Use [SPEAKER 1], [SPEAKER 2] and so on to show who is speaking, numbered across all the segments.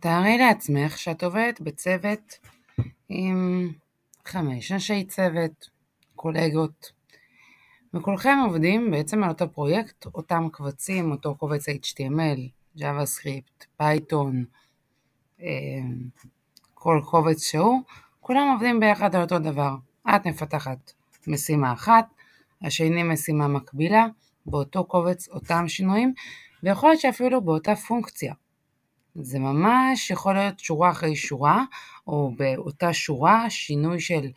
[SPEAKER 1] תארי לעצמך שאת עובדת בצוות עם חמש אנשי צוות, קולגות, וכולכם עובדים בעצם על אותו פרויקט, אותם קבצים, אותו קובץ HTML, JavaScript, Python, אה, כל קובץ שהוא, כולם עובדים ביחד על אותו דבר. את מפתחת משימה אחת, השני משימה מקבילה, באותו קובץ אותם שינויים, ויכול להיות שאפילו באותה פונקציה. זה ממש יכול להיות שורה אחרי שורה, או באותה שורה שינוי של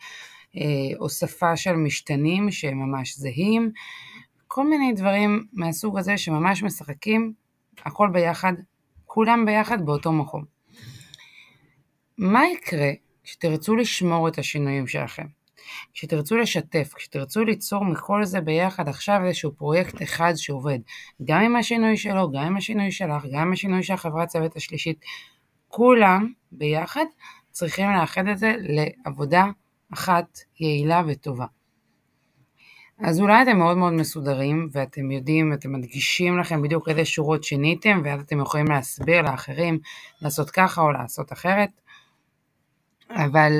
[SPEAKER 1] אה, הוספה של משתנים שהם ממש זהים, כל מיני דברים מהסוג הזה שממש משחקים הכל ביחד, כולם ביחד באותו מקום. מה יקרה כשתרצו לשמור את השינויים שלכם? כשתרצו לשתף, כשתרצו ליצור מכל זה ביחד עכשיו איזשהו פרויקט אחד שעובד, גם עם השינוי שלו, גם עם השינוי שלך, גם עם השינוי של החברת צוות השלישית, כולם ביחד צריכים לאחד את זה לעבודה אחת יעילה וטובה. אז אולי אתם מאוד מאוד מסודרים ואתם יודעים, אתם מדגישים לכם בדיוק איזה שורות שיניתם ואז אתם יכולים להסביר לאחרים לעשות ככה או לעשות אחרת, אבל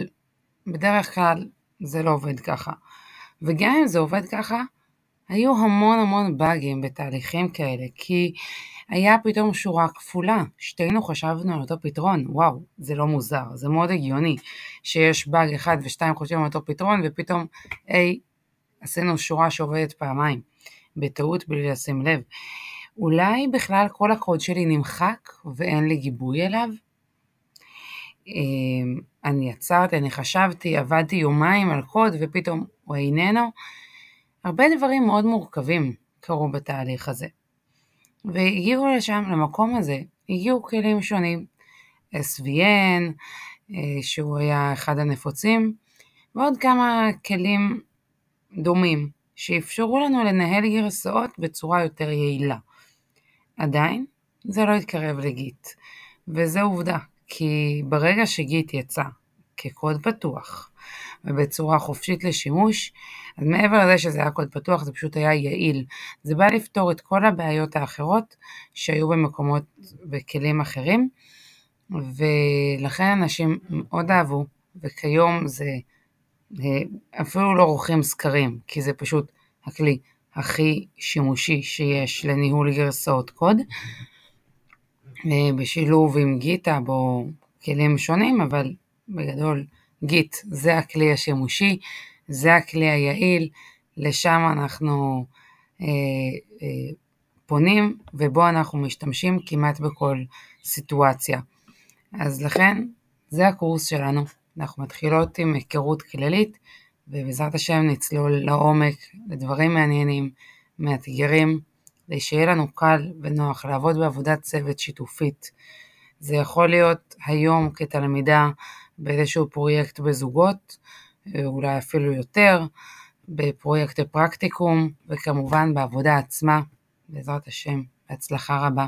[SPEAKER 1] בדרך כלל זה לא עובד ככה. וגם אם זה עובד ככה, היו המון המון באגים בתהליכים כאלה, כי היה פתאום שורה כפולה, שתינו חשבנו על אותו פתרון, וואו, זה לא מוזר, זה מאוד הגיוני שיש באג אחד ושתיים חושבים על אותו פתרון, ופתאום, היי, עשינו שורה שעובדת פעמיים, בטעות בלי לשים לב. אולי בכלל כל הקוד שלי נמחק ואין לי גיבוי אליו? אמ, אני עצרתי, אני חשבתי, עבדתי יומיים על קוד ופתאום הוא איננו. הרבה דברים מאוד מורכבים קרו בתהליך הזה. והגיעו לשם, למקום הזה, הגיעו כלים שונים. SVN, אה, שהוא היה אחד הנפוצים, ועוד כמה כלים דומים, שאפשרו לנו לנהל גרסאות בצורה יותר יעילה. עדיין, זה לא התקרב לגיט, וזו עובדה, כי ברגע שגיט יצא כקוד פתוח ובצורה חופשית לשימוש, אז מעבר לזה שזה היה קוד פתוח זה פשוט היה יעיל. זה בא לפתור את כל הבעיות האחרות שהיו במקומות בכלים אחרים, ולכן אנשים מאוד אהבו, וכיום זה אה, אפילו לא עורכים סקרים, כי זה פשוט הכלי הכי שימושי שיש לניהול גרסאות קוד. אה, בשילוב עם גיטאב או כלים שונים, אבל בגדול גיט זה הכלי השימושי, זה הכלי היעיל, לשם אנחנו אה, אה, פונים ובו אנחנו משתמשים כמעט בכל סיטואציה. אז לכן זה הקורס שלנו, אנחנו מתחילות עם היכרות כללית ובעזרת השם נצלול לעומק לדברים מעניינים, מאתגרים, כדי שיהיה לנו קל ונוח לעבוד בעבודת צוות שיתופית. זה יכול להיות היום כתלמידה באיזשהו פרויקט בזוגות, אולי אפילו יותר, בפרויקטי פרקטיקום, וכמובן בעבודה עצמה, בעזרת השם, בהצלחה רבה.